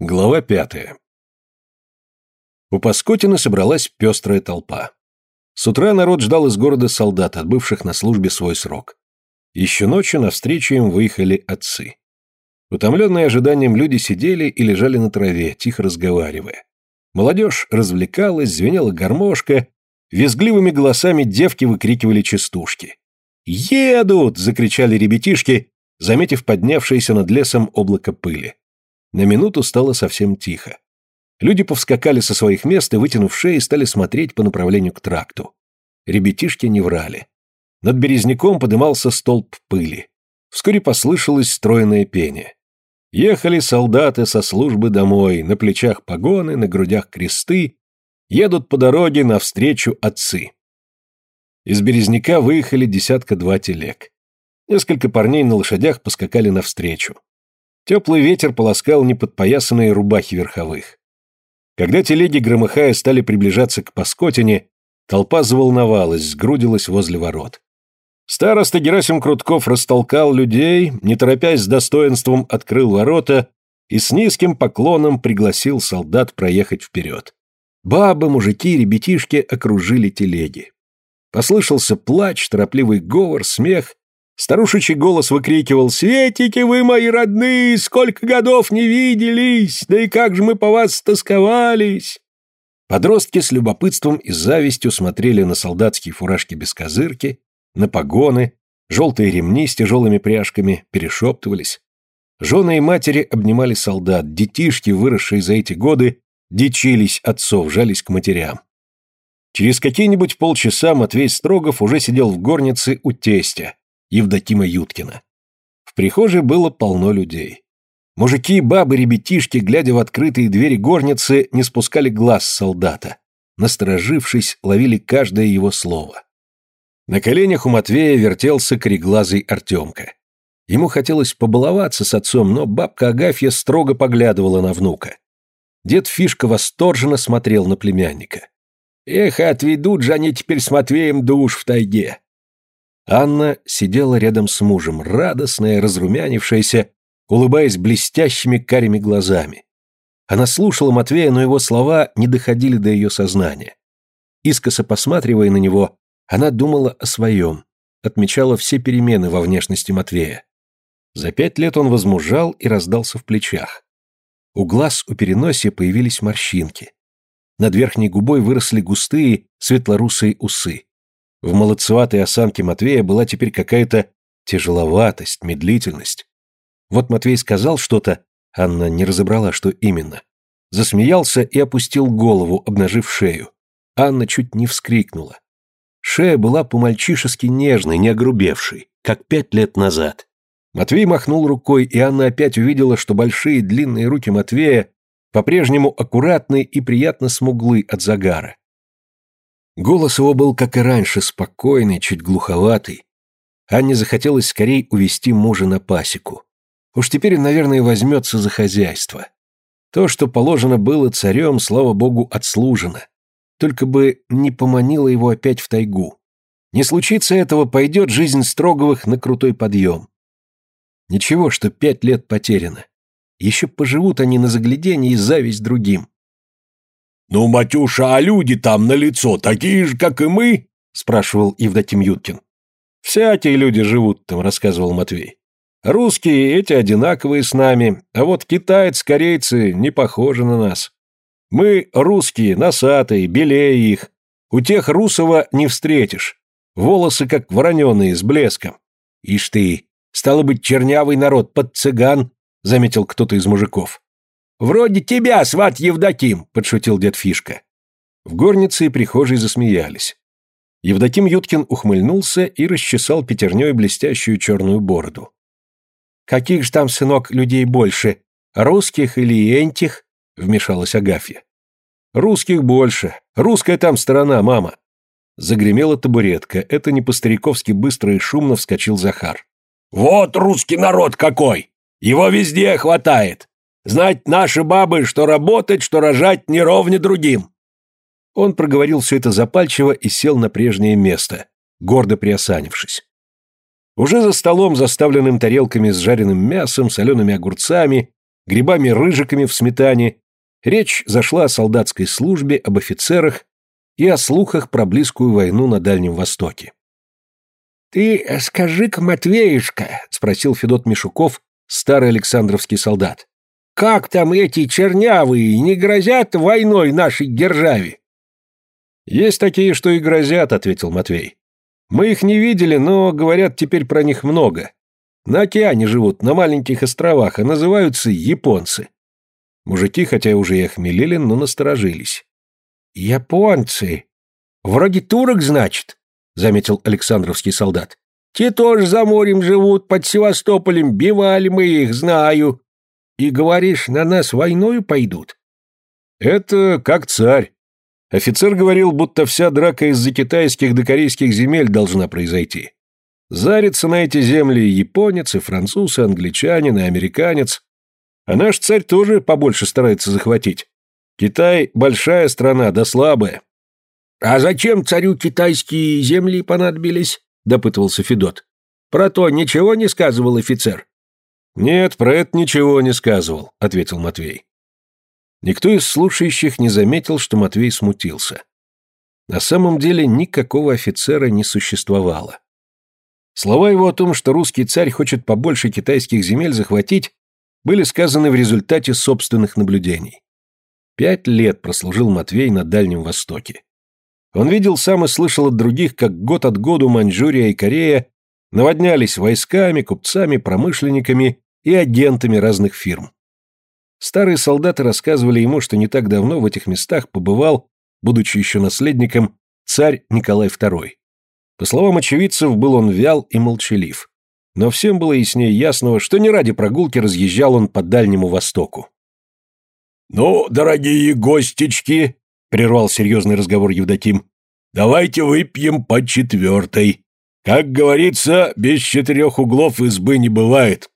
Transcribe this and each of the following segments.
Глава пятая. У Паскотина собралась пестрая толпа. С утра народ ждал из города солдат, отбывших на службе свой срок. Еще ночью навстречу им выехали отцы. Утомленные ожиданием люди сидели и лежали на траве, тихо разговаривая. Молодежь развлекалась, звенела гармошка, визгливыми голосами девки выкрикивали частушки. «Едут!» — закричали ребятишки, заметив поднявшееся над лесом облако пыли. На минуту стало совсем тихо. Люди повскакали со своих мест и, вытянув шеи, стали смотреть по направлению к тракту. Ребятишки не врали. Над березняком подымался столб пыли. Вскоре послышалось стройное пение. Ехали солдаты со службы домой, на плечах погоны, на грудях кресты, едут по дороге навстречу отцы. Из березняка выехали десятка-два телег. Несколько парней на лошадях поскакали навстречу. Теплый ветер полоскал неподпоясанные рубахи верховых. Когда телеги, громыхая, стали приближаться к Паскотине, толпа заволновалась, сгрудилась возле ворот. Староста Герасим Крутков растолкал людей, не торопясь с достоинством открыл ворота и с низким поклоном пригласил солдат проехать вперед. Бабы, мужики, ребятишки окружили телеги. Послышался плач, торопливый говор, смех, Старушечий голос выкрикивал «Светики вы, мои родные, сколько годов не виделись, да и как же мы по вас стосковались!» Подростки с любопытством и завистью смотрели на солдатские фуражки без козырки, на погоны, желтые ремни с тяжелыми пряжками, перешептывались. Жены и матери обнимали солдат, детишки, выросшие за эти годы, дичились отцов, жались к матерям. Через какие-нибудь полчаса Матвей Строгов уже сидел в горнице у тестя, Евдокима Юткина. В прихожей было полно людей. Мужики, бабы, ребятишки, глядя в открытые двери горницы, не спускали глаз с солдата. Насторожившись, ловили каждое его слово. На коленях у Матвея вертелся кореглазый Артемка. Ему хотелось побаловаться с отцом, но бабка Агафья строго поглядывала на внука. Дед Фишка восторженно смотрел на племянника. «Эх, отведут же они теперь с Матвеем душ в тайге. Анна сидела рядом с мужем, радостная, разрумянившаяся, улыбаясь блестящими карими глазами. Она слушала Матвея, но его слова не доходили до ее сознания. Искоса посматривая на него, она думала о своем, отмечала все перемены во внешности Матвея. За пять лет он возмужал и раздался в плечах. У глаз у переносия появились морщинки. Над верхней губой выросли густые светлорусые усы. В молодцеватой осанке Матвея была теперь какая-то тяжеловатость, медлительность. Вот Матвей сказал что-то, Анна не разобрала, что именно. Засмеялся и опустил голову, обнажив шею. Анна чуть не вскрикнула. Шея была по-мальчишески нежной, не огрубевшей, как пять лет назад. Матвей махнул рукой, и Анна опять увидела, что большие длинные руки Матвея по-прежнему аккуратны и приятно смуглы от загара. Голос его был, как и раньше, спокойный, чуть глуховатый. Анне захотелось скорее увести мужа на пасеку. Уж теперь он, наверное, возьмется за хозяйство. То, что положено было царем, слава богу, отслужено. Только бы не поманило его опять в тайгу. Не случится этого, пойдет жизнь Строговых на крутой подъем. Ничего, что пять лет потеряно. Еще поживут они на загляденье и зависть другим. «Ну, Матюша, а люди там на лицо такие же, как и мы?» – спрашивал Евдоким Юткин. «Всякие люди живут там», – рассказывал Матвей. «Русские эти одинаковые с нами, а вот китайцы, корейцы не похожи на нас. Мы русские, носатые, белее их. У тех русого не встретишь. Волосы как вороненые, с блеском. Ишь ты, стало быть, чернявый народ под цыган», – заметил кто-то из мужиков. «Вроде тебя, сват Евдоким», — подшутил дед Фишка. В горнице и прихожей засмеялись. Евдоким Юткин ухмыльнулся и расчесал пятерней блестящую черную бороду. «Каких же там, сынок, людей больше? Русских или энтих?» — вмешалась Агафья. «Русских больше. Русская там сторона, мама». Загремела табуретка. Это не по-стариковски быстро и шумно вскочил Захар. «Вот русский народ какой! Его везде хватает! Знать наши бабы, что работать, что рожать не ровне другим. Он проговорил все это запальчиво и сел на прежнее место, гордо приосанившись. Уже за столом, заставленным тарелками с жареным мясом, солеными огурцами грибами-рыжиками в сметане, речь зашла о солдатской службе, об офицерах и о слухах про близкую войну на Дальнем Востоке. «Ты скажи-ка, Матвеюшка», — спросил Федот Мишуков, старый Александровский солдат, «как там эти чернявые не грозят войной нашей державе?» «Есть такие, что и грозят», — ответил Матвей. «Мы их не видели, но, говорят, теперь про них много. На океане живут, на маленьких островах, а называются японцы». Мужики, хотя уже и охмелели, но насторожились. «Японцы? Вроде турок, значит?» — заметил Александровский солдат. «Те тоже за морем живут, под Севастополем, бивали мы их, знаю. И, говоришь, на нас войною пойдут?» «Это как царь. Офицер говорил, будто вся драка из-за китайских до корейских земель должна произойти. Зарится на эти земли японец, и француз, и англичанин, и американец. А наш царь тоже побольше старается захватить. Китай – большая страна, да слабая. «А зачем царю китайские земли понадобились?» – допытывался Федот. «Про то ничего не сказывал офицер?» «Нет, про это ничего не сказывал», – ответил Матвей. Никто из слушающих не заметил, что Матвей смутился. На самом деле никакого офицера не существовало. Слова его о том, что русский царь хочет побольше китайских земель захватить, были сказаны в результате собственных наблюдений. Пять лет прослужил Матвей на Дальнем Востоке. Он видел сам и слышал от других, как год от года Маньчжурия и Корея наводнялись войсками, купцами, промышленниками и агентами разных фирм. Старые солдаты рассказывали ему, что не так давно в этих местах побывал, будучи еще наследником, царь Николай II. По словам очевидцев, был он вял и молчалив. Но всем было яснее ясного, что не ради прогулки разъезжал он по Дальнему Востоку. «Ну, дорогие гостечки», — прервал серьезный разговор Евдоким, — «давайте выпьем по четвертой. Как говорится, без четырех углов избы не бывает».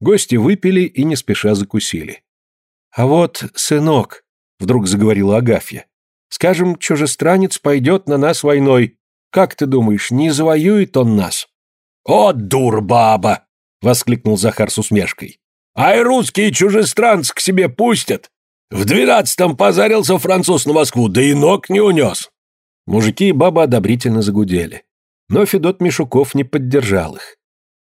Гости выпили и не спеша закусили. «А вот, сынок», — вдруг заговорила Агафья, — «скажем, чужестранец пойдет на нас войной. Как ты думаешь, не завоюет он нас?» «О, дурбаба!» — воскликнул Захар с усмешкой. «Ай, русские чужестранцы к себе пустят! В двенадцатом позарился француз на Москву, да и ног не унес!» Мужики и баба одобрительно загудели. Но Федот Мишуков не поддержал их.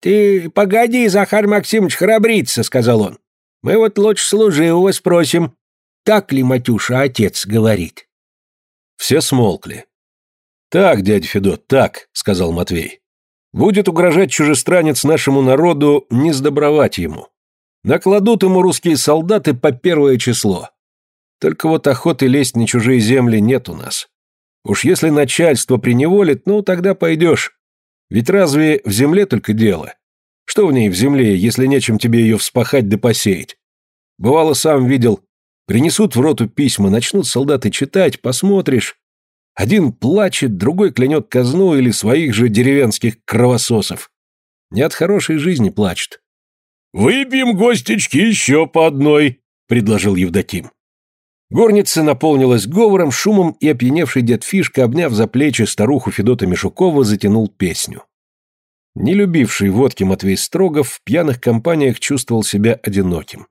«Ты погоди, Захар Максимович, храбриться», — сказал он. «Мы вот лучше служи у вас спросим, так ли, Матюша, отец говорит?» Все смолкли. «Так, дядя Федот, так», — сказал Матвей. «Будет угрожать чужестранец нашему народу, не сдобровать ему. Накладут ему русские солдаты по первое число. Только вот охоты лезть на чужие земли нет у нас. Уж если начальство приневолит, ну, тогда пойдешь. Ведь разве в земле только дело? Что в ней в земле, если нечем тебе ее вспахать да посеять? Бывало, сам видел, принесут в роту письма, начнут солдаты читать, посмотришь. Один плачет, другой клянет казну или своих же деревенских кровососов. Не от хорошей жизни плачет. «Выпьем, гостечки, еще по одной», — предложил Евдоким. Горница наполнилась говором, шумом, и опьяневший дед Фишка, обняв за плечи старуху Федота Мишукова, затянул песню. Не любивший водки Матвей Строгов в пьяных компаниях чувствовал себя одиноким.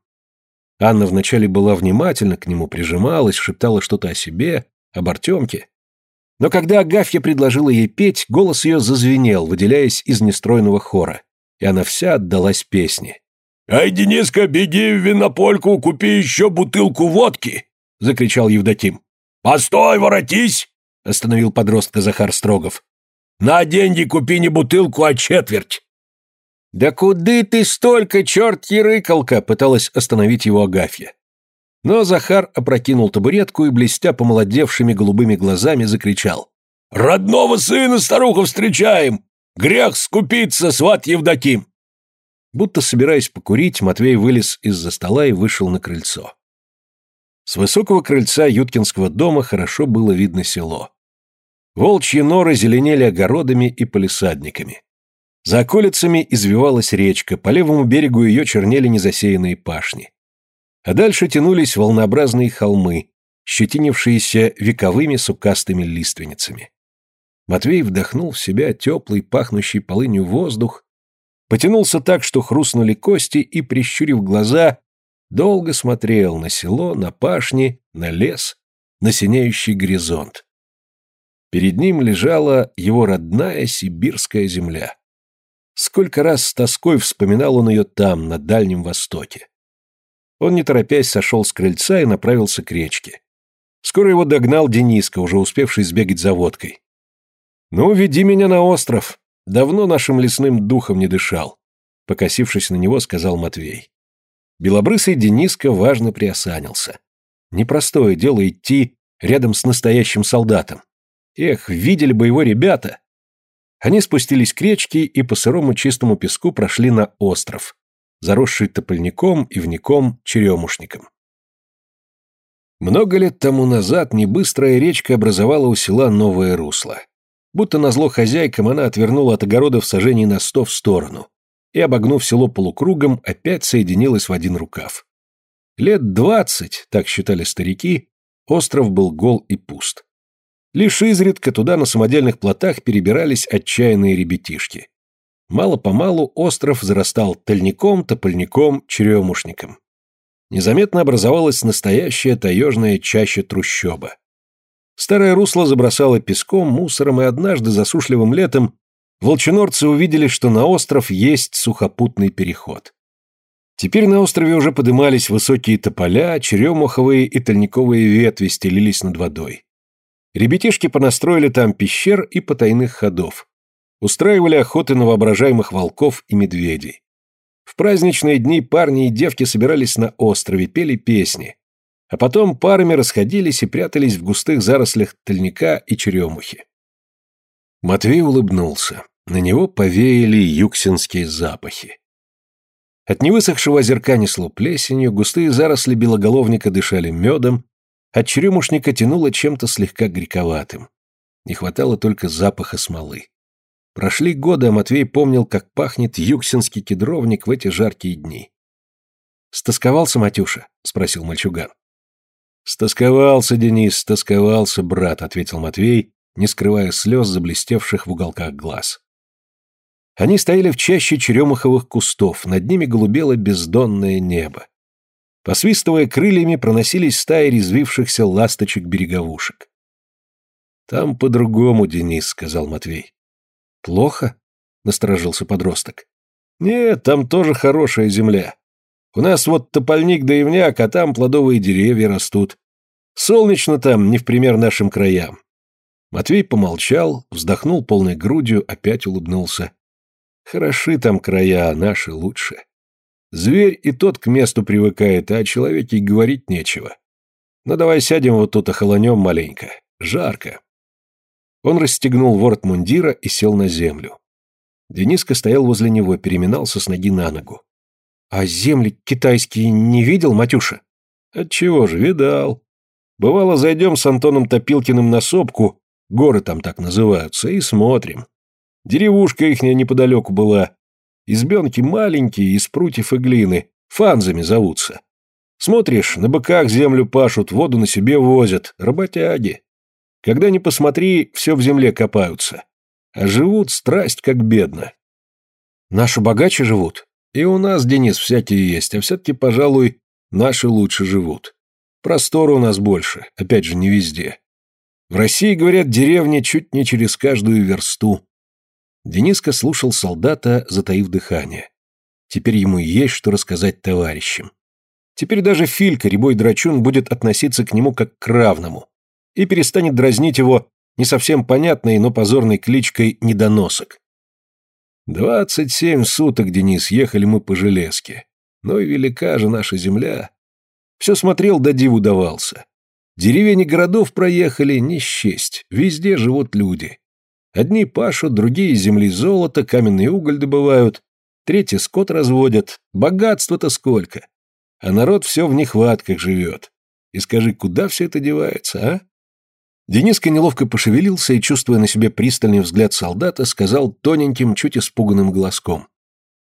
Анна вначале была внимательна к нему, прижималась, шептала что-то о себе, об Артемке. Но когда Агафья предложила ей петь, голос ее зазвенел, выделяясь из нестройного хора, и она вся отдалась песне. «Ай, Дениска, беги в винопольку, купи еще бутылку водки!» — закричал Евдоким. «Постой, воротись!» — остановил подростка Захар Строгов. «На деньги купи не бутылку, а четверть!» «Да куды ты столько, черт ерыкалка!» — пыталась остановить его Агафья. Но Захар опрокинул табуретку и, блестя помолодевшими голубыми глазами, закричал. «Родного сына, старуха, встречаем! Грех скупиться, сват Евдоким!» Будто собираясь покурить, Матвей вылез из-за стола и вышел на крыльцо. С высокого крыльца Юткинского дома хорошо было видно село. Волчьи норы зеленели огородами и полисадниками. За околицами извивалась речка, по левому берегу ее чернели незасеянные пашни. А дальше тянулись волнообразные холмы, щетинившиеся вековыми сукастыми лиственницами. Матвей вдохнул в себя теплый, пахнущий полынью воздух, потянулся так, что хрустнули кости, и, прищурив глаза, Долго смотрел на село, на пашни, на лес, на синеющий горизонт. Перед ним лежала его родная сибирская земля. Сколько раз с тоской вспоминал он ее там, на Дальнем Востоке. Он, не торопясь, сошел с крыльца и направился к речке. Скоро его догнал Дениска, уже успевший сбегать за водкой. «Ну, веди меня на остров. Давно нашим лесным духом не дышал», — покосившись на него, сказал Матвей. Белобрысый Дениска важно приосанился. Непростое дело идти рядом с настоящим солдатом. Эх, видели бы его ребята! Они спустились к речке и по сырому чистому песку прошли на остров, заросший топольком, ивником, черемушником. Много лет тому назад небыстрая речка образовала у села новое русло. Будто назло хозяйкам она отвернула от огородов сажений на сто в сторону и, обогнув село полукругом, опять соединилась в один рукав. Лет двадцать, так считали старики, остров был гол и пуст. Лишь изредка туда на самодельных плотах перебирались отчаянные ребятишки. Мало-помалу остров зарастал тальником, топольником, черемушником незаметно образовалась настоящая таежная чаща трущоба. Старое русло забросало песком, мусором, и однажды засушливым летом волчинорцы увидели, что на остров есть сухопутный переход. Теперь на острове уже подымались высокие тополя, черемуховые и тальниковые ветви стелились над водой. Ребятишки понастроили там пещер и потайных ходов. Устраивали охоты на воображаемых волков и медведей. В праздничные дни парни и девки собирались на острове, пели песни, а потом парами расходились и прятались в густых зарослях тальника и черемухи. Матвей улыбнулся. На него повеяли юксинские запахи. От невысохшего озерка несло плесенью, густые заросли белоголовника дышали медом, от черемушника тянуло чем-то слегка грековатым. Не хватало только запаха смолы. Прошли годы, а Матвей помнил, как пахнет юксинский кедровник в эти жаркие дни. «Стосковался, Матюша?» — спросил мальчуган. «Стосковался, Денис, стосковался, брат», — ответил Матвей, не скрывая слез, заблестевших в уголках глаз. Они стояли в чаще черемуховых кустов, над ними голубело бездонное небо. Посвистывая крыльями, проносились стаи резвившихся ласточек-береговушек. «Там по-другому, Денис», — сказал Матвей. «Плохо?» — насторожился подросток. «Нет, там тоже хорошая земля. У нас вот топольник да ивняк, а там плодовые деревья растут. Солнечно там, не в пример нашим краям». Матвей помолчал, вздохнул полной грудью, опять улыбнулся. «Хороши там края, а наши лучше. Зверь и тот к месту привыкает, а о человеке говорить нечего. Ну давай сядем вот тут охолонем маленько. Жарко». Он расстегнул ворот мундира и сел на землю. Дениска стоял возле него, переминался с ноги на ногу. «А земли китайские не видел, Матюша?» «Отчего же, видал. Бывало, зайдем с Антоном Топилкиным на сопку, горы там так называются, и смотрим. Деревушка ихняя неподалеку была. Избенки маленькие, из прутьев и глины, фанзами зовутся. Смотришь, на быках землю пашут, воду на себе возят, работяги. Когда ни посмотри, все в земле копаются. А живут страсть как бедно. Наши богаче живут. И у нас, Денис, всякие есть, а все-таки, пожалуй, наши лучше живут. Простора у нас больше, опять же, не везде. В России, говорят, деревня чуть не через каждую версту. Дениска слушал солдата, затаив дыхание. Теперь ему есть что рассказать товарищам. Теперь даже Филька, рябой драчун, будет относиться к нему как к равному и перестанет дразнить его не совсем понятной, но позорной кличкой «недоносок». Двадцать семь суток, Денис, ехали мы по железке. Но и велика же наша земля. Все смотрел, да диву давался. Деревень и городов проехали, не счесть. Везде живут люди. Одни пашут, другие земли золото, каменный уголь добывают, третьи скот разводят. Богатства-то сколько. А народ все в нехватках живет. И скажи, куда все это девается, а? Дениска неловко пошевелился и, чувствуя на себе пристальный взгляд солдата, сказал тоненьким, чуть испуганным голоском.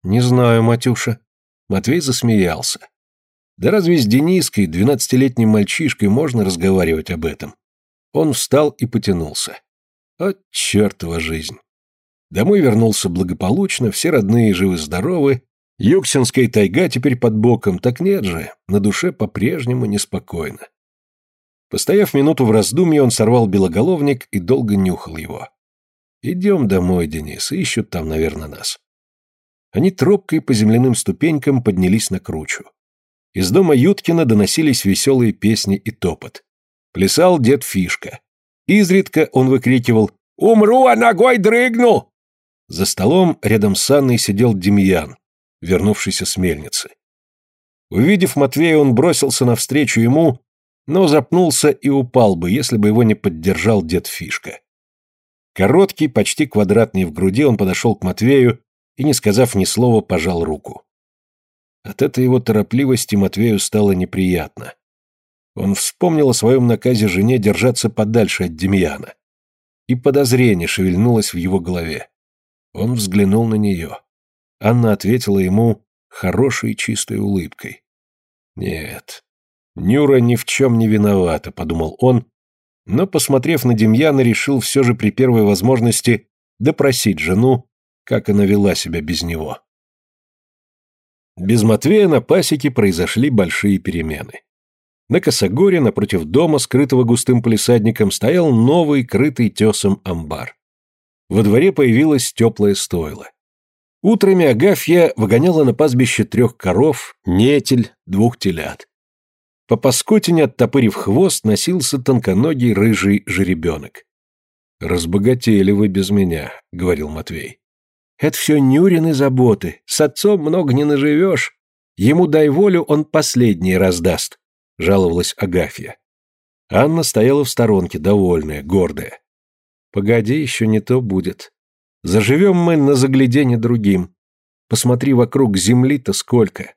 «Не знаю, Матюша». Матвей засмеялся. «Да разве с Дениской, двенадцатилетним мальчишкой, можно разговаривать об этом?» Он встал и потянулся. О, чертова жизнь! Домой вернулся благополучно, все родные живы-здоровы, Юксинская тайга теперь под боком, так нет же, на душе по-прежнему неспокойно. Постояв минуту в раздумье, он сорвал белоголовник и долго нюхал его. «Идем домой, Денис, ищут там, наверное, нас». Они тропкой по земляным ступенькам поднялись на кручу. Из дома Юткина доносились веселые песни и топот. Плясал дед Фишка. Изредка он выкрикивал «Умру, а ногой дрыгну!» За столом рядом с Анной сидел Демьян, вернувшийся с мельницы. Увидев Матвея, он бросился навстречу ему, но запнулся и упал бы, если бы его не поддержал дед Фишка. Короткий, почти квадратный в груди, он подошел к Матвею и, не сказав ни слова, пожал руку. От этой его торопливости Матвею стало неприятно. Он вспомнил о своем наказе жене держаться подальше от Демьяна. И подозрение шевельнулось в его голове. Он взглянул на нее. Анна ответила ему хорошей чистой улыбкой. «Нет, Нюра ни в чем не виновата», — подумал он, но, посмотрев на Демьяна, решил все же при первой возможности допросить жену как она вела себя без него. Без Матвея на пасеке произошли большие перемены. На косогоре, напротив дома, скрытого густым полисадником, стоял новый, крытый тесом амбар. Во дворе появилось теплое стойло. Утрами Агафья выгоняла на пастбище трех коров, нетель, двух телят. По паскотине, оттопырив хвост, носился тонконогий рыжий жеребенок. «Разбогатели вы без меня», — говорил Матвей. Это все Нюрины заботы. С отцом много не наживешь. Ему дай волю, он последний раздаст», — жаловалась Агафья. Анна стояла в сторонке, довольная, гордая. «Погоди, еще не то будет. Заживем мы на загляденье другим. Посмотри вокруг земли-то сколько.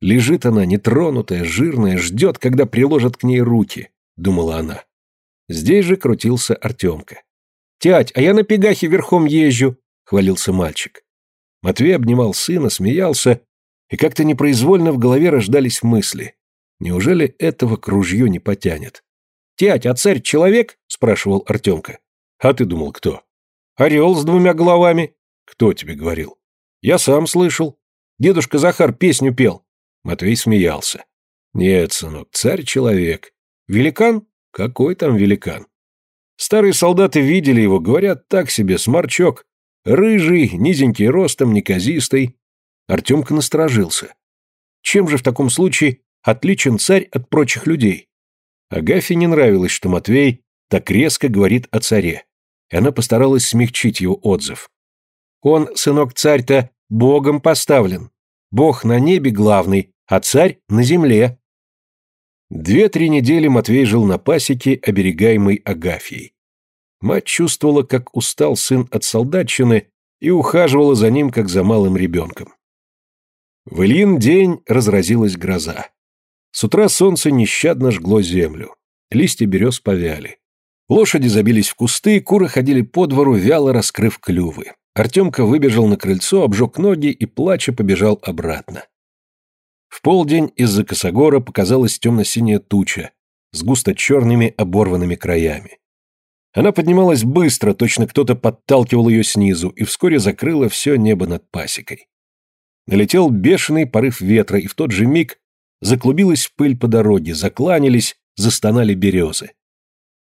Лежит она, нетронутая, жирная, ждет, когда приложат к ней руки», — думала она. Здесь же крутился Артемка. «Тять, а я на пегахе верхом езжу хвалился мальчик. Матвей обнимал сына, смеялся, и как-то непроизвольно в голове рождались мысли. Неужели этого к ружью не потянет? «Тять, а царь человек?» – спрашивал Артемка. «А ты думал, кто?» «Орел с двумя головами». «Кто тебе говорил?» «Я сам слышал. Дедушка Захар песню пел». Матвей смеялся. «Нет, сынок, царь человек. Великан? Какой там великан?» Старые солдаты видели его, говорят, так себе, сморчок. Рыжий, низенький ростом, неказистый. Артемка насторожился. Чем же в таком случае отличен царь от прочих людей? Агафе не нравилось, что Матвей так резко говорит о царе, и она постаралась смягчить его отзыв. Он, сынок царь-то, богом поставлен. Бог на небе главный, а царь на земле. Две-три недели Матвей жил на пасеке, оберегаемой Агафьей. Мать чувствовала, как устал сын от солдатчины и ухаживала за ним, как за малым ребенком. В Ильин день разразилась гроза. С утра солнце нещадно жгло землю. Листья берез повяли. Лошади забились в кусты, куры ходили по двору, вяло раскрыв клювы. Артемка выбежал на крыльцо, обжег ноги и, плача, побежал обратно. В полдень из-за косогора показалась темно-синяя туча с густо-черными оборванными краями. Она поднималась быстро, точно кто-то подталкивал ее снизу, и вскоре закрыла все небо над пасекой. Налетел бешеный порыв ветра, и в тот же миг заклубилась пыль по дороге, закланялись, застонали березы.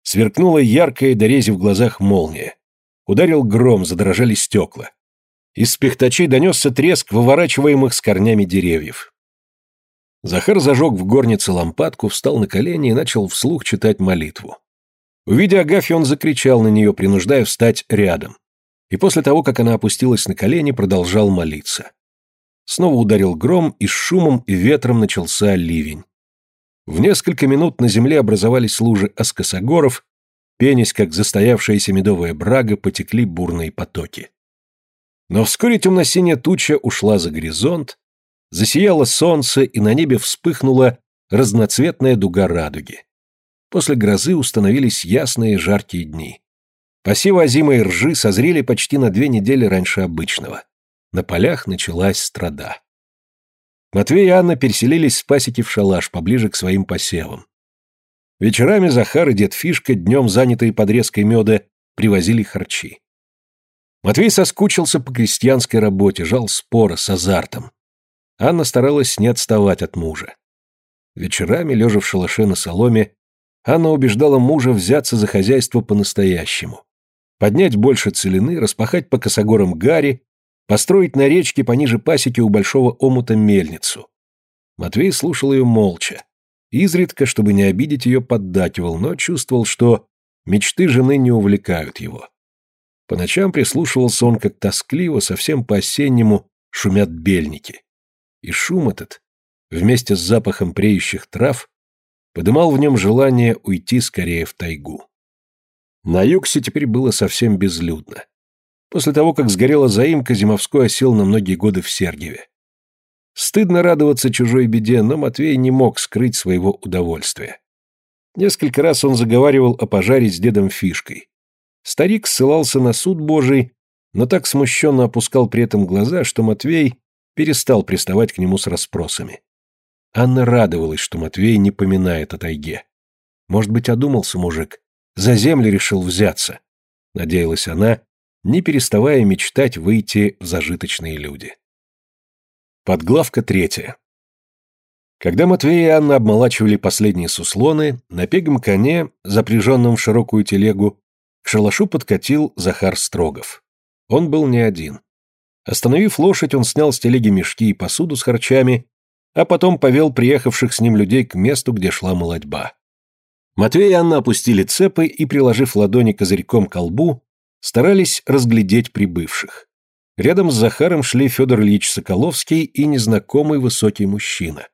Сверкнула яркая, дорези в глазах молния. Ударил гром, задрожали стекла. Из пихтачей донесся треск выворачиваемых с корнями деревьев. Захар зажег в горнице лампадку, встал на колени и начал вслух читать молитву. Увидя Агафью, он закричал на нее, принуждая встать рядом. И после того, как она опустилась на колени, продолжал молиться. Снова ударил гром, и с шумом и ветром начался ливень. В несколько минут на земле образовались лужи аскосогоров, пенясь, как застоявшаяся медовая брага, потекли бурные потоки. Но вскоре темно-синяя туча ушла за горизонт, засияло солнце, и на небе вспыхнула разноцветная дуга радуги. После грозы установились ясные жаркие дни. Посевы озимой ржи созрели почти на две недели раньше обычного. На полях началась страда. Матвей и Анна переселились с пасеки в шалаш, поближе к своим посевам. Вечерами Захар и дед Фишка, днем занятые подрезкой меда, привозили харчи. Матвей соскучился по крестьянской работе, жал спора с азартом. Анна старалась не отставать от мужа. Вечерами, лежа в шалаше на соломе, Анна убеждала мужа взяться за хозяйство по-настоящему. Поднять больше целины, распахать по косогорам гари, построить на речке пониже пасеки у большого омута мельницу. Матвей слушал ее молча. Изредка, чтобы не обидеть ее, поддакивал, но чувствовал, что мечты жены не увлекают его. По ночам прислушивался он, как тоскливо, совсем по-осеннему шумят бельники. И шум этот, вместе с запахом преющих трав, подымал в нем желание уйти скорее в тайгу. На Юксе теперь было совсем безлюдно. После того, как сгорела заимка, Зимовской осел на многие годы в Сергиеве. Стыдно радоваться чужой беде, но Матвей не мог скрыть своего удовольствия. Несколько раз он заговаривал о пожаре с дедом Фишкой. Старик ссылался на суд Божий, но так смущенно опускал при этом глаза, что Матвей перестал приставать к нему с расспросами. Анна радовалась, что Матвей не поминает о тайге. Может быть, одумался мужик, за землю решил взяться. Надеялась она, не переставая мечтать выйти в зажиточные люди. Подглавка третья. Когда Матвей и Анна обмолачивали последние суслоны, на пегом коне, запряженном в широкую телегу, к шалашу подкатил Захар Строгов. Он был не один. Остановив лошадь, он снял с телеги мешки и посуду с харчами, а потом повел приехавших с ним людей к месту, где шла молодьба. Матвей и Анна опустили цепы и, приложив ладони козырьком к колбу, старались разглядеть прибывших. Рядом с Захаром шли Федор Ильич Соколовский и незнакомый высокий мужчина.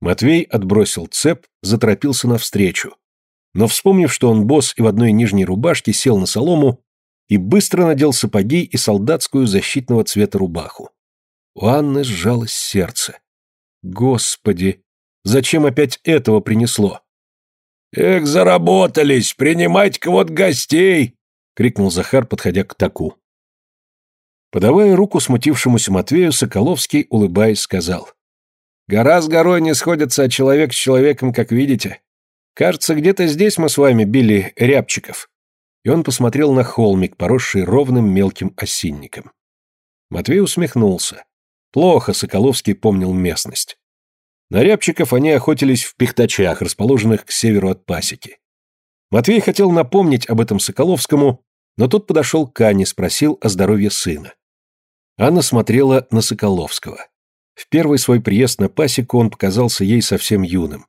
Матвей отбросил цеп, заторопился навстречу. Но, вспомнив, что он босс и в одной нижней рубашке, сел на солому и быстро надел сапоги и солдатскую защитного цвета рубаху. У Анны сжалось сердце. Господи, зачем опять этого принесло? «Эх, заработались! Принимать-ка вот гостей!» — крикнул Захар, подходя к таку. Подавая руку смутившемуся Матвею, Соколовский, улыбаясь, сказал. «Гора с горой не сходятся, а человек с человеком, как видите. Кажется, где-то здесь мы с вами били рябчиков». И он посмотрел на холмик, поросший ровным мелким осинником. Матвей усмехнулся. Плохо Соколовский помнил местность. На рябчиков они охотились в пихтачах, расположенных к северу от пасеки. Матвей хотел напомнить об этом Соколовскому, но тот подошел к Ане, спросил о здоровье сына. Анна смотрела на Соколовского. В первый свой приезд на пасеку он показался ей совсем юным.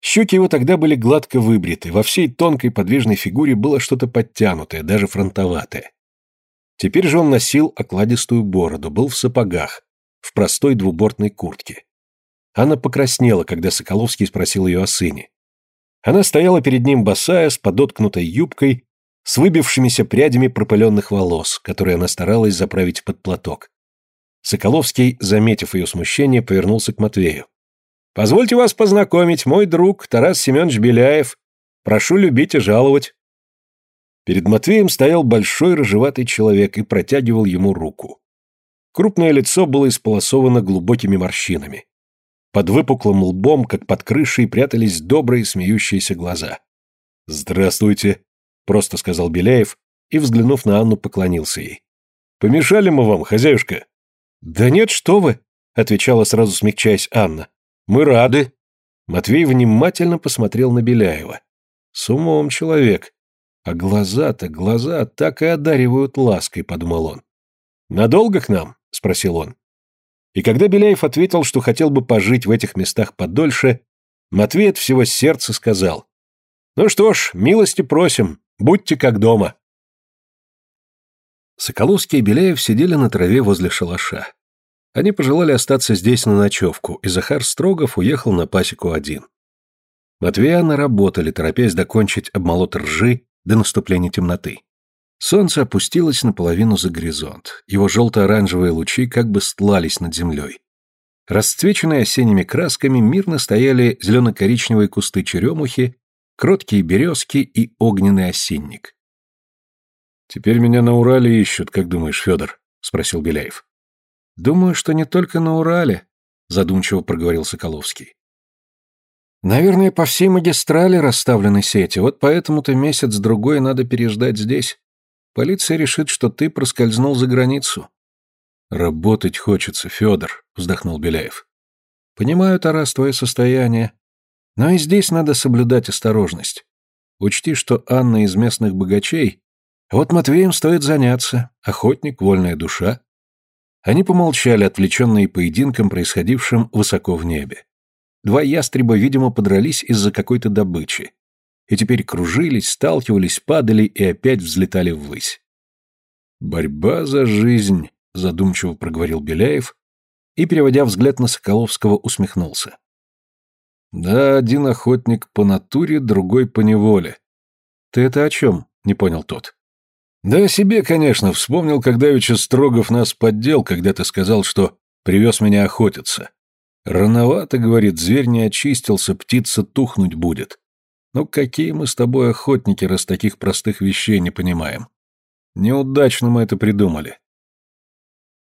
Щеки его тогда были гладко выбриты, во всей тонкой подвижной фигуре было что-то подтянутое, даже фронтоватое. Теперь же он носил окладистую бороду, был в сапогах, в простой двубортной куртке. Анна покраснела, когда Соколовский спросил ее о сыне. Она стояла перед ним босая, с подоткнутой юбкой, с выбившимися прядями пропыленных волос, которые она старалась заправить под платок. Соколовский, заметив ее смущение, повернулся к Матвею. «Позвольте вас познакомить, мой друг Тарас Семенович Беляев. Прошу любить и жаловать». Перед Матвеем стоял большой рыжеватый человек и протягивал ему руку. Крупное лицо было исполосовано глубокими морщинами. Под выпуклым лбом, как под крышей, прятались добрые смеющиеся глаза. «Здравствуйте», — просто сказал Беляев и, взглянув на Анну, поклонился ей. «Помешали мы вам, хозяюшка?» «Да нет, что вы», — отвечала сразу смягчаясь Анна. «Мы рады». Матвей внимательно посмотрел на Беляева. «С умом человек. А глаза-то, глаза так и одаривают лаской», — подумал он. «Надолго к нам?» — спросил он. И когда Беляев ответил, что хотел бы пожить в этих местах подольше, Матвей от всего сердца сказал. «Ну что ж, милости просим, будьте как дома». Соколовский и Беляев сидели на траве возле шалаша. Они пожелали остаться здесь на ночевку, и Захар Строгов уехал на пасеку один. Матвей и Анна работали, торопясь докончить обмолот ржи до наступления темноты. Солнце опустилось наполовину за горизонт. Его желто-оранжевые лучи как бы стлались над землей. Расцвеченные осенними красками мирно стояли зелено-коричневые кусты черемухи, кроткие березки и огненный осинник. «Теперь меня на Урале ищут, как думаешь, Федор?» — спросил Беляев. «Думаю, что не только на Урале», — задумчиво проговорил Соколовский. «Наверное, по всей магистрали расставлены сети, вот поэтому-то месяц-другой надо переждать здесь. Полиция решит, что ты проскользнул за границу. Работать хочется, Федор, вздохнул Беляев. Понимаю, Тарас, твое состояние. Но и здесь надо соблюдать осторожность. Учти, что Анна из местных богачей, а вот Матвеем стоит заняться, охотник, вольная душа. Они помолчали, отвлеченные поединком, происходившим высоко в небе. Два ястреба, видимо, подрались из-за какой-то добычи. И теперь кружились, сталкивались, падали и опять взлетали ввысь. «Борьба за жизнь», — задумчиво проговорил Беляев и, переводя взгляд на Соколовского, усмехнулся. «Да, один охотник по натуре, другой по неволе». «Ты это о чем?» — не понял тот. «Да себе, конечно, вспомнил, когда Вича Строгов нас поддел, когда ты сказал, что привез меня охотиться. Рановато, говорит, зверь не очистился, птица тухнуть будет. Ну какие мы с тобой охотники, раз таких простых вещей не понимаем? Неудачно мы это придумали.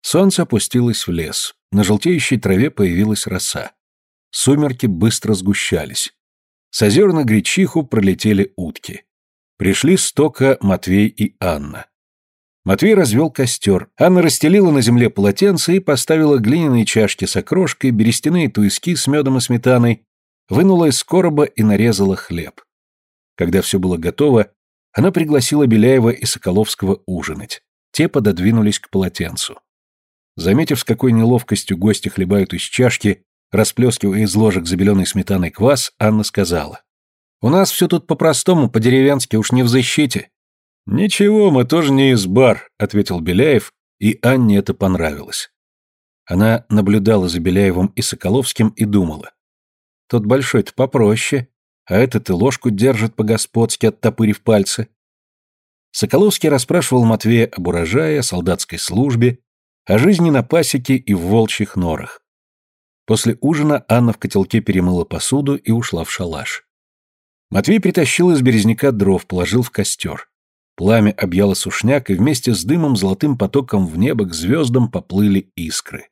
Солнце опустилось в лес. На желтеющей траве появилась роса. Сумерки быстро сгущались. С озер на гречиху пролетели утки. Пришли с Матвей и Анна. Матвей развел костер, Анна расстелила на земле полотенце и поставила глиняные чашки с окрошкой, берестяные туиски с медом и сметаной, вынула из короба и нарезала хлеб. Когда все было готово, она пригласила Беляева и Соколовского ужинать. Те пододвинулись к полотенцу. Заметив, с какой неловкостью гости хлебают из чашки, расплескивая из ложек забеленной сметаной квас, Анна сказала. У нас все тут по-простому, по-деревенски, уж не в защите». «Ничего, мы тоже не из бар», — ответил Беляев, и Анне это понравилось. Она наблюдала за Беляевым и Соколовским и думала. Тот большой-то попроще, а этот и ложку держит по-господски, оттопырив пальцы. Соколовский расспрашивал Матвея об урожае, о солдатской службе, о жизни на пасеке и в волчьих норах. После ужина Анна в котелке перемыла посуду и ушла в шалаш. Матвей притащил из березняка дров, положил в костер. Пламя объяло сушняк, и вместе с дымом золотым потоком в небо к звездам поплыли искры.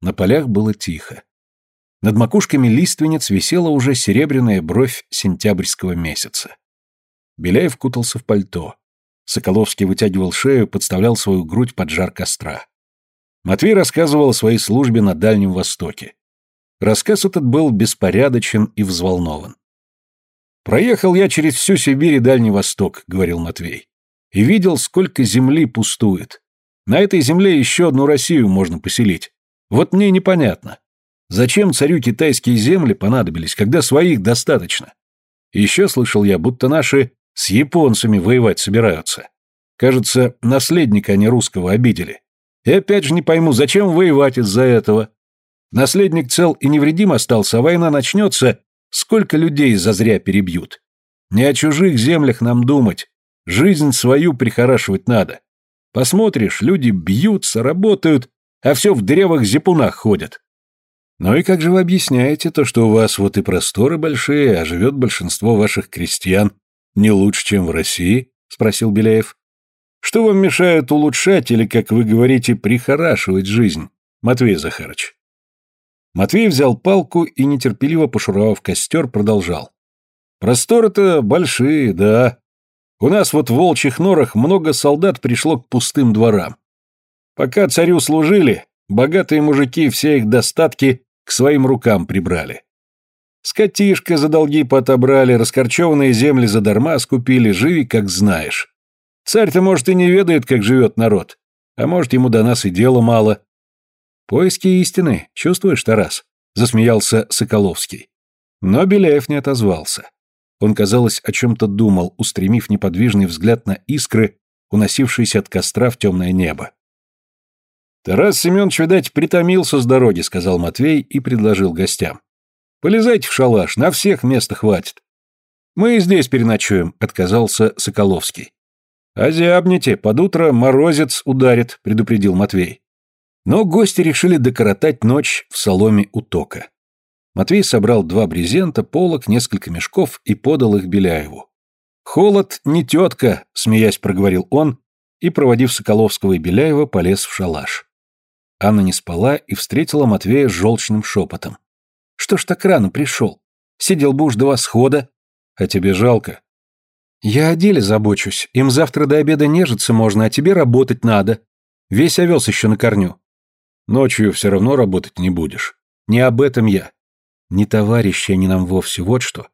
На полях было тихо. Над макушками лиственниц висела уже серебряная бровь сентябрьского месяца. Беляев кутался в пальто. Соколовский вытягивал шею, подставлял свою грудь под жар костра. Матвей рассказывал о своей службе на Дальнем Востоке. Рассказ этот был беспорядочен и взволнован. «Проехал я через всю Сибирь и Дальний Восток», — говорил Матвей, «и видел, сколько земли пустует. На этой земле еще одну Россию можно поселить. Вот мне непонятно, зачем царю китайские земли понадобились, когда своих достаточно? Еще слышал я, будто наши с японцами воевать собираются. Кажется, наследника они русского обидели. И опять же не пойму, зачем воевать из-за этого? Наследник цел и невредим остался, а война начнется, Сколько людей зазря перебьют? Не о чужих землях нам думать. Жизнь свою прихорашивать надо. Посмотришь, люди бьются, работают, а все в древах зипунах ходят. Ну и как же вы объясняете то, что у вас вот и просторы большие, а живет большинство ваших крестьян не лучше, чем в России? Спросил Беляев. Что вам мешает улучшать или, как вы говорите, прихорашивать жизнь, Матвей Захарович? Матвей взял палку и, нетерпеливо пошуровав костер, продолжал. «Просторы-то большие, да. У нас вот в волчьих норах много солдат пришло к пустым дворам. Пока царю служили, богатые мужики все их достатки к своим рукам прибрали. Скотишка за долги потобрали, раскорчеванные земли задарма скупили, живи как знаешь. Царь-то, может, и не ведает, как живет народ, а может, ему до нас и дела мало. «Поиски истины, чувствуешь, Тарас?» — засмеялся Соколовский. Но Беляев не отозвался. Он, казалось, о чем-то думал, устремив неподвижный взгляд на искры, уносившиеся от костра в темное небо. «Тарас Семенович, видать, притомился с дороги», — сказал Матвей и предложил гостям. «Полезайте в шалаш, на всех места хватит». «Мы и здесь переночуем», — отказался Соколовский. «Озябните, под утро морозец ударит», — предупредил Матвей. Но гости решили докоротать ночь в соломе у тока. Матвей собрал два брезента, полок, несколько мешков и подал их Беляеву. «Холод не тетка», — смеясь проговорил он, и, проводив Соколовского и Беляева, полез в шалаш. Анна не спала и встретила Матвея с желчным шепотом. «Что ж так рано пришел? Сидел бы уж до восхода. А тебе жалко?» «Я о деле забочусь. Им завтра до обеда нежиться можно, а тебе работать надо. Весь овес еще на корню. Ночью все равно работать не будешь. Не об этом я. Не товарищи они нам вовсе, вот что.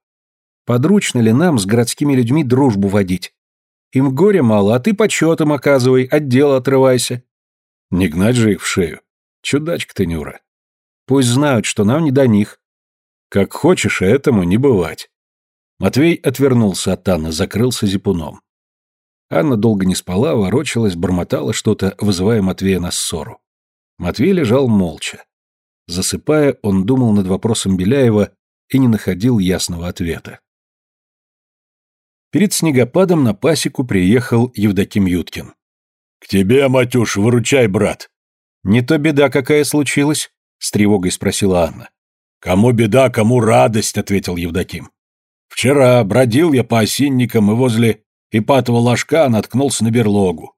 Подручно ли нам с городскими людьми дружбу водить? Им горя мало, а ты почетом оказывай, от дела отрывайся. Не гнать же их в шею. Чудачка ты, Нюра. Пусть знают, что нам не до них. Как хочешь, а этому не бывать. Матвей отвернулся от Анны, закрылся зипуном. Анна долго не спала, ворочалась, бормотала что-то, вызывая Матвея на ссору. Матвей лежал молча. Засыпая, он думал над вопросом Беляева и не находил ясного ответа. Перед снегопадом на пасеку приехал Евдоким Юткин. «К тебе, Матюш, выручай, брат!» «Не то беда какая случилась?» — с тревогой спросила Анна. «Кому беда, кому радость», — ответил Евдоким. «Вчера бродил я по осинникам и возле Ипатова ложка наткнулся на берлогу.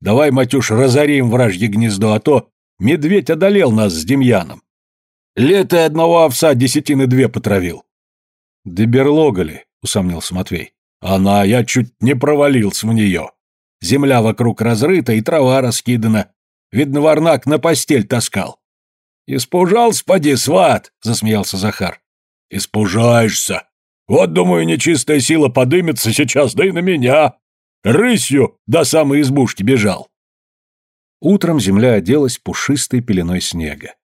Давай, Матюш, разорим вражье гнездо, а то медведь одолел нас с Демьяном. Лето одного овса десятины две потравил». «Да берлога ли?» — усомнился Матвей. «Она, я чуть не провалился в нее. Земля вокруг разрыта и трава раскидана. Видно, варнак на постель таскал. «Испужался, поди, сват!» — засмеялся Захар. «Испужаешься! Вот, думаю, нечистая сила подымется сейчас, да и на меня! Рысью до самой избушки бежал!» Утром земля оделась пушистой пеленой снега.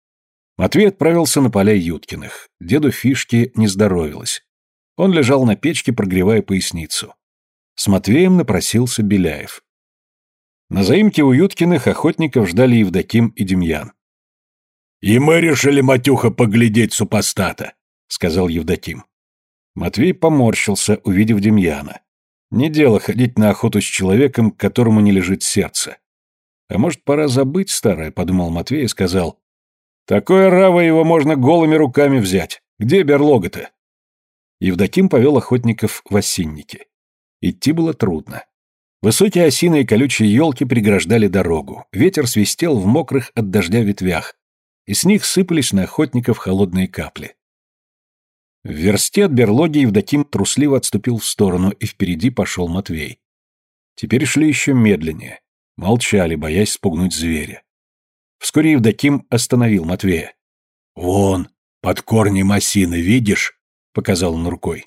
Матвей отправился на поля Юткиных. Деду Фишке не здоровилось. Он лежал на печке, прогревая поясницу. С Матвеем напросился Беляев. На заимке у Юткиных охотников ждали Евдоким и Демьян. «И мы решили, Матюха, поглядеть супостата», — сказал Евдоким. Матвей поморщился, увидев Демьяна. Не дело ходить на охоту с человеком, которому не лежит сердце. А может, пора забыть старое, подумал Матвей и сказал. Такое раво его можно голыми руками взять. Где берлога-то? Евдоким повел охотников в осинники. Идти было трудно. Высокие осины и колючие елки преграждали дорогу. Ветер свистел в мокрых от дождя ветвях, и с них сыпались на охотников холодные капли. В версте от берлоги Евдоким трусливо отступил в сторону, и впереди пошел Матвей. Теперь шли еще медленнее, молчали, боясь спугнуть зверя. Вскоре Евдоким остановил Матвея. «Вон, под корнем осины, видишь?» — показал он рукой.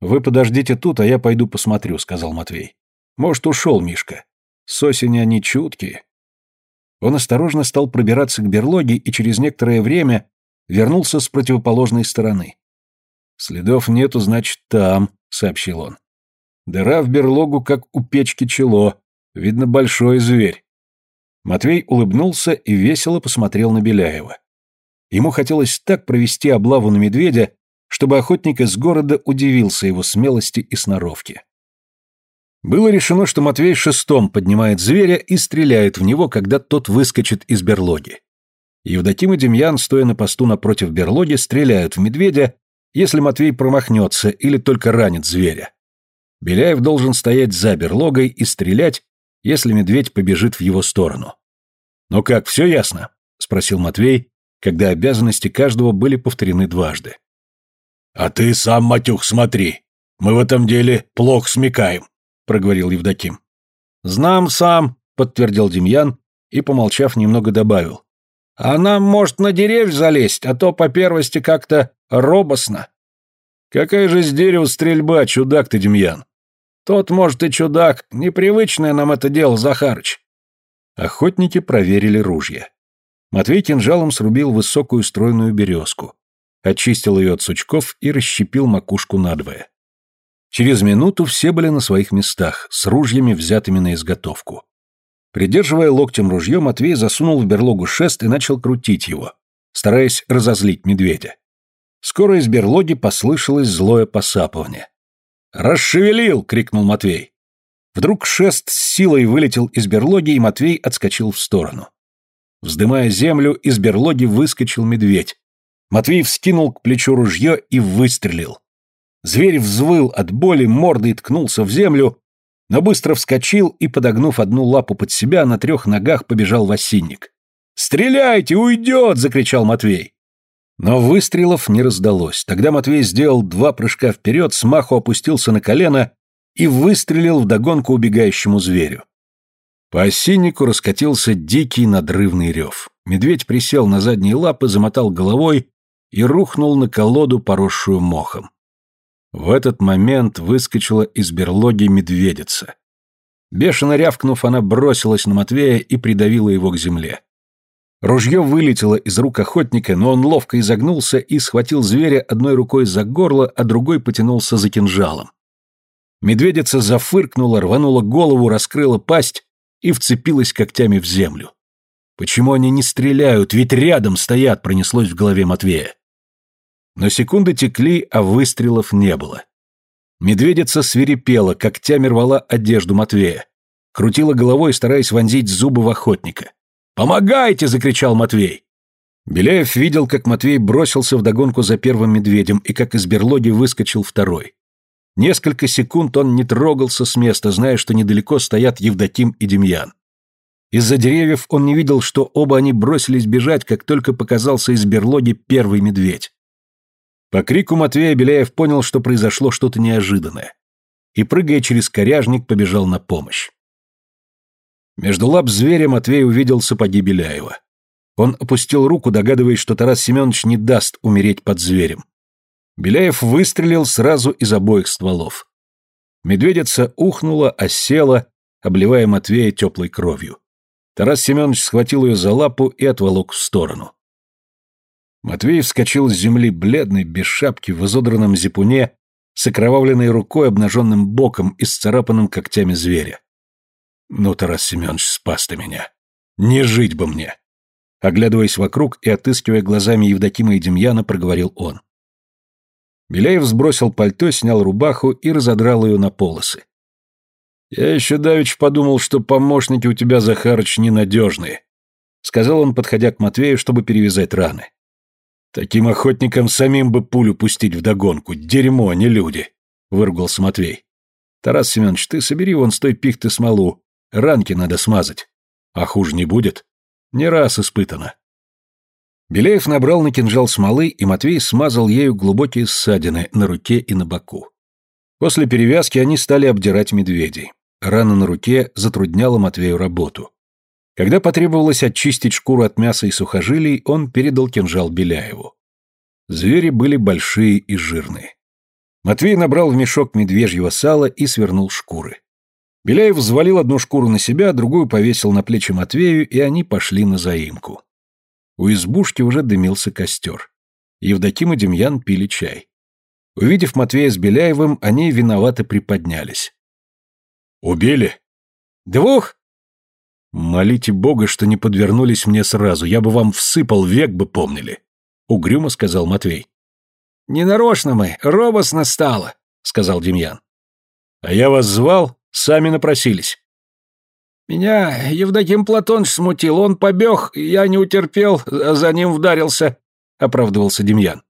«Вы подождите тут, а я пойду посмотрю», — сказал Матвей. «Может, ушел Мишка. С осени они чуткие». Он осторожно стал пробираться к берлоге и через некоторое время вернулся с противоположной стороны. «Следов нету, значит, там», — сообщил он. «Дыра в берлогу, как у печки чело. Видно, большой зверь». Матвей улыбнулся и весело посмотрел на Беляева. Ему хотелось так провести облаву на медведя, чтобы охотник из города удивился его смелости и сноровке. Было решено, что Матвей шестом поднимает зверя и стреляет в него, когда тот выскочит из берлоги. Евдоким и Демьян, стоя на посту напротив берлоги, стреляют в медведя, если Матвей промахнется или только ранит зверя. Беляев должен стоять за берлогой и стрелять, если медведь побежит в его сторону. «Ну как, все ясно?» — спросил Матвей, когда обязанности каждого были повторены дважды. «А ты сам, Матюх, смотри. Мы в этом деле плохо смекаем», — проговорил Евдоким. «Знам сам», — подтвердил Демьян и, помолчав, немного добавил. «А нам, может, на деревья залезть, а то по первости как-то робостно». «Какая же с дерева стрельба, чудак ты, Демьян?» «Тот, может, и чудак. Непривычное нам это дело, Захарыч». Охотники проверили ружья. Матвей кинжалом срубил высокую стройную березку, очистил ее от сучков и расщепил макушку надвое. Через минуту все были на своих местах, с ружьями, взятыми на изготовку. Придерживая локтем ружье, Матвей засунул в берлогу шест и начал крутить его, стараясь разозлить медведя. Скоро из берлоги послышалось злое посапывание. «Расшевелил!» — крикнул Матвей. Вдруг шест с силой вылетел из берлоги, и Матвей отскочил в сторону. Вздымая землю, из берлоги выскочил медведь. Матвей вскинул к плечу ружье и выстрелил. Зверь взвыл от боли, мордой ткнулся в землю, но быстро вскочил и, подогнув одну лапу под себя, на трех ногах побежал в осинник. «Стреляйте, уйдет!» — закричал Матвей. Но выстрелов не раздалось. Тогда Матвей сделал два прыжка вперед, смаху опустился на колено и выстрелил вдогонку убегающему зверю. По осиннику раскатился дикий надрывный рев. Медведь присел на задние лапы, замотал головой и рухнул на колоду, поросшую мохом. В этот момент выскочила из берлоги медведица. Бешено рявкнув, она бросилась на Матвея и придавила его к земле. Ружье вылетело из рук охотника, но он ловко изогнулся и схватил зверя одной рукой за горло, а другой потянулся за кинжалом. Медведица зафыркнула, рванула голову, раскрыла пасть и вцепилась когтями в землю. Почему они не стреляют, ведь рядом стоят, пронеслось в голове Матвея. Но секунды текли, а выстрелов не было. Медведица свирепела, когтями рвала одежду Матвея. Крутила головой, стараясь вонзить зубы в охотника. «Помогайте!» — закричал Матвей. Беляев видел, как Матвей бросился вдогонку за первым медведем и как из берлоги выскочил второй. Несколько секунд он не трогался с места, зная, что недалеко стоят Евдоким и Демьян. Из-за деревьев он не видел, что оба они бросились бежать, как только показался из берлоги первый медведь. По крику Матвея Беляев понял, что произошло что-то неожиданное. И, прыгая через коряжник, побежал на помощь. Между лап зверя Матвей увидел сапоги Беляева. Он опустил руку, догадываясь, что Тарас Семенович не даст умереть под зверем. Беляев выстрелил сразу из обоих стволов. Медведица ухнула, осела, обливая Матвея теплой кровью. Тарас Семенович схватил ее за лапу и отволок в сторону. Матвей вскочил с земли бледный, без шапки, в изодранном зипуне, с окровавленной рукой, обнаженным боком и сцарапанным когтями зверя. «Ну, Тарас Семенович, спас ты меня. Не жить бы мне!» Оглядываясь вокруг и отыскивая глазами Евдокима и Демьяна, проговорил он. Беляев сбросил пальто, снял рубаху и разодрал ее на полосы. «Я еще давеча подумал, что помощники у тебя, Захарыч, ненадежные», — сказал он, подходя к Матвею, чтобы перевязать раны. «Таким охотникам самим бы пулю пустить вдогонку. Дерьмо, а не люди», — выругался Матвей. «Тарас Семенович, ты собери вон с той пихты смолу. Ранки надо смазать. А хуже не будет. Не раз испытано». Беляев набрал на кинжал смолы, и Матвей смазал ею глубокие ссадины на руке и на боку. После перевязки они стали обдирать медведей. Рана на руке затрудняла Матвею работу. Когда потребовалось очистить шкуру от мяса и сухожилий, он передал кинжал Беляеву. Звери были большие и жирные. Матвей набрал в мешок медвежьего сала и свернул шкуры. Беляев взвалил одну шкуру на себя, другую повесил на плечи Матвею, и они пошли на заимку. У избушки уже дымился костер. Евдоким и Демьян пили чай. Увидев Матвея с Беляевым, они виновато приподнялись. «Убили?» «Двух?» «Молите Бога, что не подвернулись мне сразу, я бы вам всыпал, век бы помнили», — угрюмо сказал Матвей. «Ненарочно мы, робостно стало», — сказал Демьян. «А я вас звал, сами напросились». «Меня Евдоким Платоныч смутил, он побег, я не утерпел, а за ним вдарился», — оправдывался Демьян.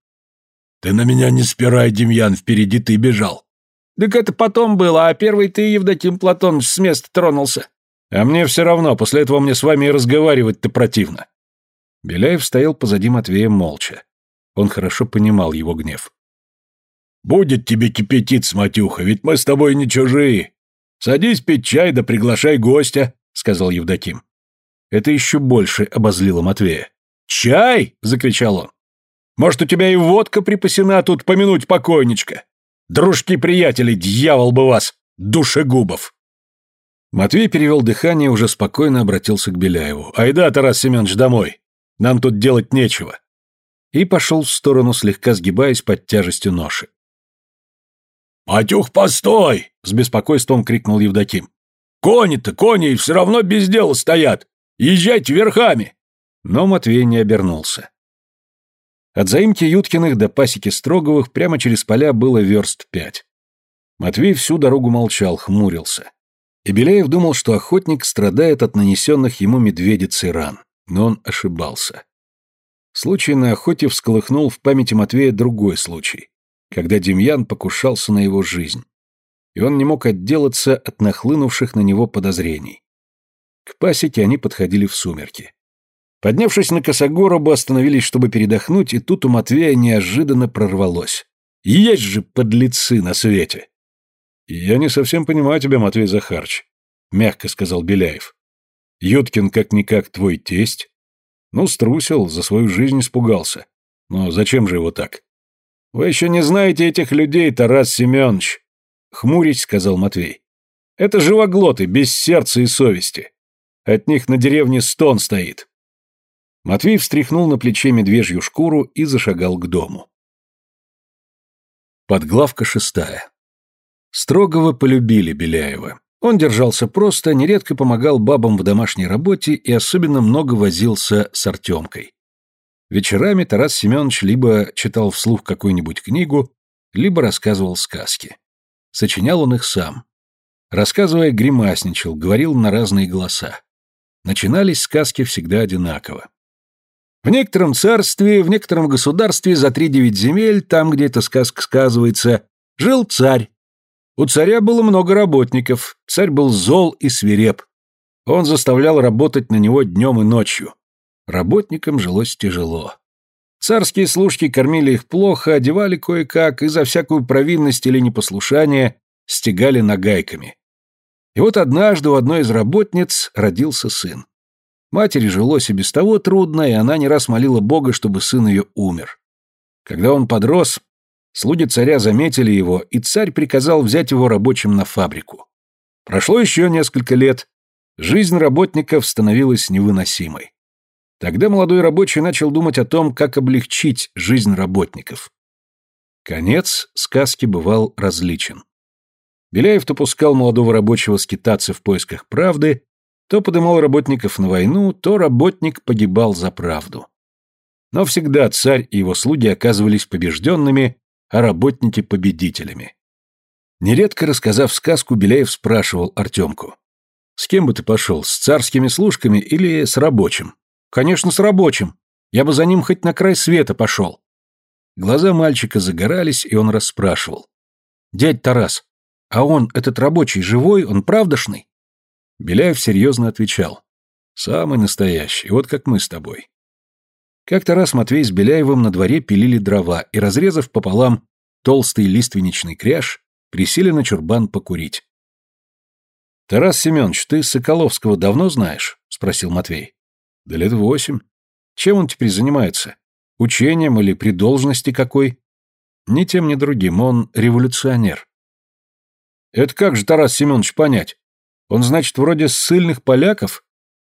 «Ты на меня не спирай, Демьян, впереди ты бежал». «Так это потом было, а первый ты, Евдоким Платоныч, с места тронулся». А мне все равно, после этого мне с вами и разговаривать-то противно. Беляев стоял позади Матвея молча. Он хорошо понимал его гнев. «Будет тебе кипятиться, Матюха, ведь мы с тобой не чужие. Садись пить чай да приглашай гостя», — сказал Евдоким. Это еще больше обозлило Матвея. «Чай!» — закричал он. «Может, у тебя и водка припасена тут помянуть покойничка? Дружки-приятели, дьявол бы вас, душегубов!» Матвей перевел дыхание и уже спокойно обратился к Беляеву. «Айда, Тарас Семенович, домой. Нам тут делать нечего». И пошел в сторону, слегка сгибаясь под тяжестью ноши. «Матюх, постой!» — с беспокойством крикнул Евдоким. «Кони-то, кони, все равно без дела стоят! Езжайте верхами!» Но Матвей не обернулся. От заимки Юткиных до пасеки Строговых прямо через поля было верст пять. Матвей всю дорогу молчал, хмурился. И Беляев думал, что охотник страдает от нанесенных ему медведицей ран, но он ошибался. Случай на охоте всколыхнул в памяти Матвея другой случай, когда Демьян покушался на его жизнь, и он не мог отделаться от нахлынувших на него подозрений. К пасеке они подходили в сумерки. Поднявшись на косогоробу, остановились, чтобы передохнуть, и тут у Матвея неожиданно прорвалось. Есть же подлецы на свете! «Я не совсем понимаю тебя, Матвей Захарч», — мягко сказал Беляев. «Юткин как-никак твой тесть. Ну, струсил, за свою жизнь испугался. Но зачем же его так? Вы еще не знаете этих людей, Тарас Семенович. Хмурить, сказал Матвей. Это живоглоты, без сердца и совести. От них на деревне стон стоит. Матвей встряхнул на плече медвежью шкуру и зашагал к дому. Подглавка шестая. Строгого полюбили Беляева. Он держался просто, нередко помогал бабам в домашней работе и особенно много возился с Артемкой. Вечерами Тарас Семенович либо читал вслух какую-нибудь книгу, либо рассказывал сказки. Сочинял он их сам. Рассказывая, гримасничал, говорил на разные голоса. Начинались сказки всегда одинаково. В некотором царстве, в некотором государстве за три девять земель, там, где эта сказка сказывается, жил царь. У царя было много работников, царь был зол и свиреп. Он заставлял работать на него днем и ночью. Работникам жилось тяжело. Царские служки кормили их плохо, одевали кое-как и за всякую провинность или непослушание стегали нагайками. И вот однажды у одной из работниц родился сын. Матери жилось и без того трудно, и она не раз молила Бога, чтобы сын ее умер. Когда он подрос, слуги царя заметили его, и царь приказал взять его рабочим на фабрику. Прошло еще несколько лет. Жизнь работников становилась невыносимой. Тогда молодой рабочий начал думать о том, как облегчить жизнь работников. Конец сказки бывал различен. Беляев то пускал молодого рабочего скитаться в поисках правды, то подымал работников на войну, то работник погибал за правду. Но всегда царь и его слуги оказывались побежденными, а работники – победителями. Нередко рассказав сказку, Беляев спрашивал Артемку. «С кем бы ты пошел, с царскими служками или с рабочим?» «Конечно, с рабочим. Я бы за ним хоть на край света пошел». Глаза мальчика загорались, и он расспрашивал. «Дядь Тарас, а он, этот рабочий, живой, он правдошный?» Беляев серьезно отвечал. «Самый настоящий, вот как мы с тобой». Как-то раз Матвей с Беляевым на дворе пилили дрова и, разрезав пополам толстый лиственничный кряж, присели на чурбан покурить. «Тарас Семенович, ты Соколовского давно знаешь?» — спросил Матвей. Да лет восемь. Чем он теперь занимается? Учением или при должности какой? Ни тем, ни другим. Он революционер. Это как же, Тарас Семенович, понять? Он, значит, вроде ссыльных поляков?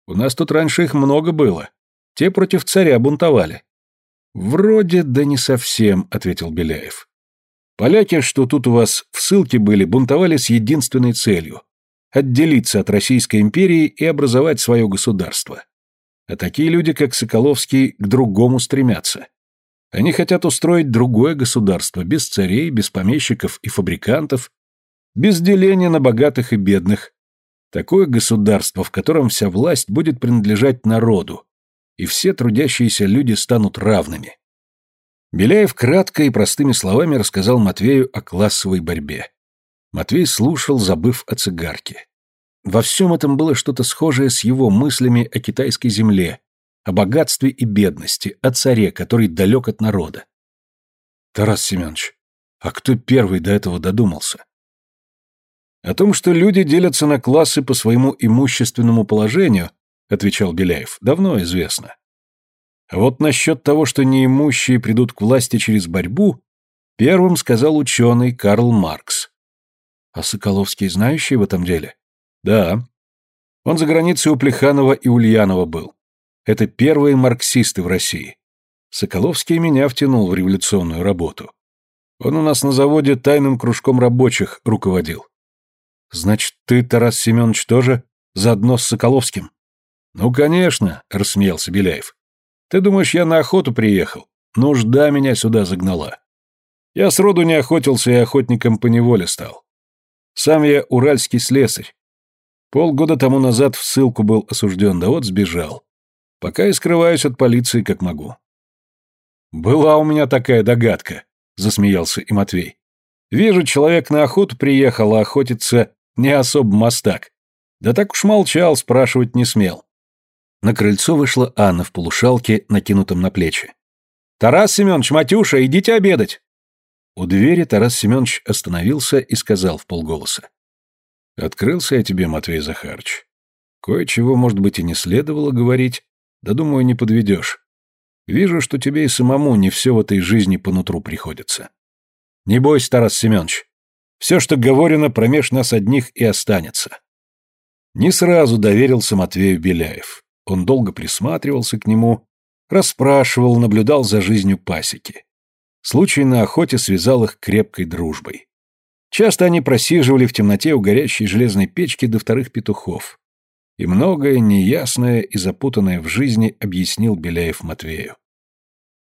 У нас тут раньше их много было. Те против царя бунтовали. Вроде, да не совсем, ответил Беляев. Поляки, что тут у вас в ссылке были, бунтовали с единственной целью – отделиться от Российской империи и образовать свое государство. А такие люди, как Соколовский, к другому стремятся. Они хотят устроить другое государство, без царей, без помещиков и фабрикантов, без деления на богатых и бедных. Такое государство, в котором вся власть будет принадлежать народу, и все трудящиеся люди станут равными. Беляев кратко и простыми словами рассказал Матвею о классовой борьбе. Матвей слушал, забыв о цигарке. Во всем этом было что-то схожее с его мыслями о китайской земле, о богатстве и бедности, о царе, который далек от народа. Тарас Семенович, а кто первый до этого додумался? О том, что люди делятся на классы по своему имущественному положению, отвечал Беляев, давно известно. Вот насчет того, что неимущие придут к власти через борьбу, первым сказал ученый Карл Маркс. А Соколовский знающий в этом деле? Да. Он за границей у Плеханова и Ульянова был. Это первые марксисты в России. Соколовский меня втянул в революционную работу. Он у нас на заводе тайным кружком рабочих руководил. Значит, ты, Тарас Семенович, тоже заодно с Соколовским? Ну, конечно, рассмеялся Беляев. Ты думаешь, я на охоту приехал? Нужда меня сюда загнала. Я сроду не охотился и охотником по неволе стал. Сам я уральский слесарь. Полгода тому назад в ссылку был осужден, да вот сбежал. Пока и скрываюсь от полиции, как могу. «Была у меня такая догадка», — засмеялся и Матвей. «Вижу, человек на охоту приехал, а охотиться не особо мастак. Да так уж молчал, спрашивать не смел». На крыльцо вышла Анна в полушалке, накинутом на плечи. «Тарас Семенович, Матюша, идите обедать!» У двери Тарас Семенович остановился и сказал в полголоса. Открылся я тебе, Матвей Захарыч. Кое-чего, может быть, и не следовало говорить, Да, думаю, не подведешь. Вижу, что тебе и самому не все в этой жизни по нутру приходится. Не бойся, Тарас Семенович. Все, что говорено, промеж нас одних и останется. Не сразу доверился Матвею Беляев. Он долго присматривался к нему, расспрашивал, наблюдал за жизнью пасеки. Случай на охоте связал их крепкой дружбой. Часто они просиживали в темноте у горящей железной печки до вторых петухов. И многое неясное и запутанное в жизни объяснил Беляев Матвею.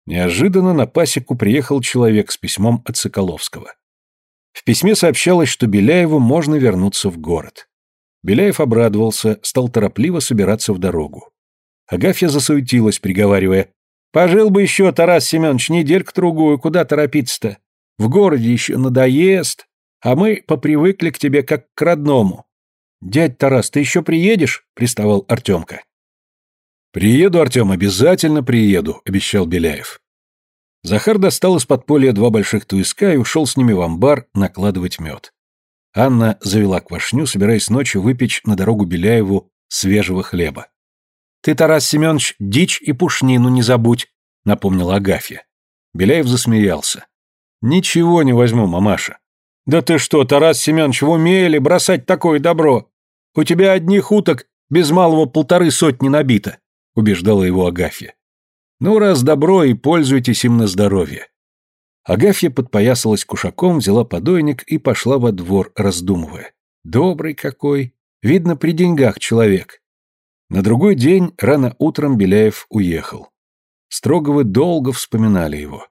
Неожиданно на пасеку приехал человек с письмом от Соколовского. В письме сообщалось, что Беляеву можно вернуться в город. Беляев обрадовался, стал торопливо собираться в дорогу. Агафья засуетилась, приговаривая, «Пожил бы еще, Тарас Семенович, недельку-другую, куда торопиться-то? В городе еще надоест, а мы попривыкли к тебе как к родному». «Дядь Тарас, ты еще приедешь?» — приставал Артемка. «Приеду, Артем, обязательно приеду», — обещал Беляев. Захар достал из подполья два больших туиска и ушел с ними в амбар накладывать мед. Анна завела квашню, собираясь ночью выпечь на дорогу Беляеву свежего хлеба. «Ты, Тарас Семенович, дичь и пушнину не забудь», — напомнила Агафья. Беляев засмеялся. «Ничего не возьму, мамаша». «Да ты что, Тарас Семенович, в уме ли бросать такое добро? У тебя одних уток без малого полторы сотни набито», — убеждала его Агафья. «Ну, раз добро, и пользуйтесь им на здоровье. Агафья подпоясалась кушаком, взяла подойник и пошла во двор, раздумывая. Добрый какой! Видно, при деньгах человек. На другой день, рано утром, Беляев уехал. Строговы долго вспоминали его.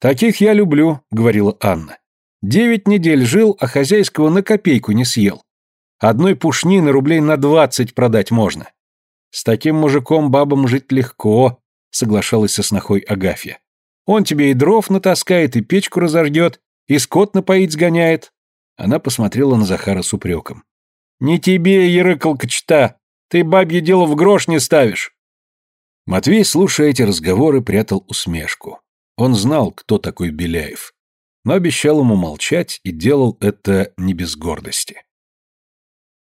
«Таких я люблю», — говорила Анна. «Девять недель жил, а хозяйского на копейку не съел. Одной пушнины рублей на двадцать продать можно. С таким мужиком бабам жить легко», — соглашалась со снохой Агафья. Он тебе и дров натаскает, и печку разождет, и скот напоить сгоняет. Она посмотрела на Захара с упреком. «Не тебе, ерыкалка-чта! Ты бабье дело в грош не ставишь!» Матвей, слушая эти разговоры, прятал усмешку. Он знал, кто такой Беляев, но обещал ему молчать и делал это не без гордости.